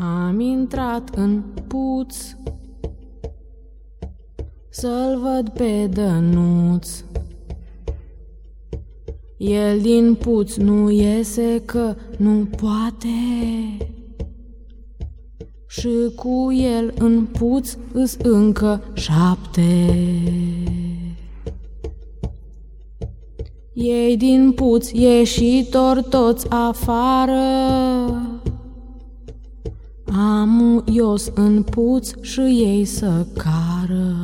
Am intrat în puț. Să-l văd pe dănuț. El din puț nu iese că nu poate. Și cu el în puț îs încă șapte. Ei din puț ieșitor toți afară Amu ios în puț și ei să cară